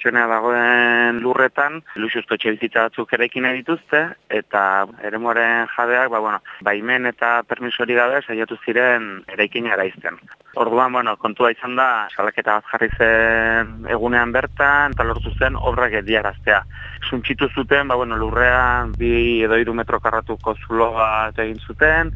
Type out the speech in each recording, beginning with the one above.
pertsonea dagoen lurretan, luxuzko etxe bizitza batzuk eraikin dituzte, eta eremoren jabeak, ba, bueno, baimen eta permisori gabe saiatu ziren eraikin araizten. Orduan, bueno, kontua izan da, salaketa bat jarri zen egunean bertan, eta lortu zen obrak ediaraztea. Suntxitu zuten, ba, bueno, lurrean bi edo iru metro karratuko zulo bat egin zuten,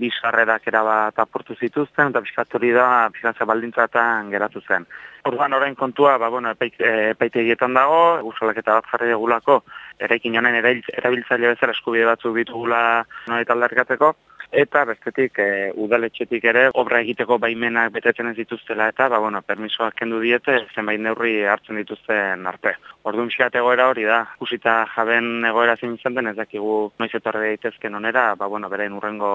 bi sarrerak erabat aportu zituzten, eta piskatori da, piskantza baldintzatan geratu zen. Orduan orain kontua, ba, bueno, epaite egietan dago, guzalak eta bat jarri egulako, eraikin honen erabiltzaile bezala eskubide batzuk bitugula noet aldarkateko, eta bestetik e, udaletxetik ere obra egiteko baimenak betetzen ez dituztela eta ba, bueno, permisoak kendu diete zenbait neurri hartzen dituzten arte. Orduan xeat egoera hori da, kusita jaben egoera zein izan den ez dakigu noiz etorre daitezken onera, ba, bueno, bere urrengo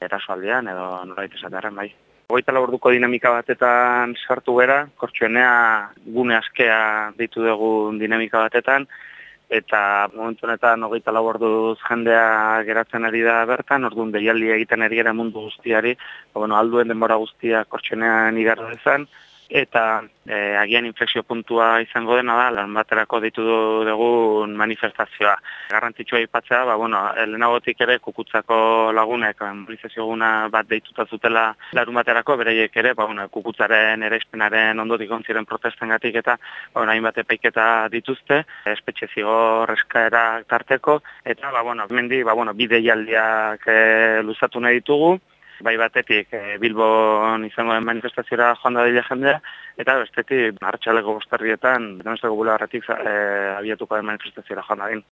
erasoaldean edo nola esatearen bai. Goita laburduko dinamika batetan sartu bera, kortsuenea gune askea ditu dugu dinamika batetan, eta momentu honetan hogeita lau orduz jendea geratzen ari da bertan, orduan deialdi egiten ari gara mundu guztiari, ba, bueno, alduen denbora guztia kortxenean igarra dezan, eta e, agian inflexio puntua izango dena da, lan baterako ditu dugun manifestazioa. Garrantzitsua ipatzea, ba, bueno, lehenagotik ere kukutzako lagunek, mobilizazio guna bat deituta zutela larun baterako, bereiek ere, ba, bueno, kukutzaren ere espenaren ondotik ontziren protesten gatik eta, ba, bueno, hainbat epaiketa dituzte, espetxe zigor eskaera tarteko, eta, ba, bueno, mendi, ba, bueno, bide jaldiak e, luzatu nahi ditugu, bai batetik e, Bilbon izango den manifestaziora joan da dira jendea, eta bestetik hartxaleko bostarrietan, denosteko bula harratik e, abiatuko den manifestaziora joan da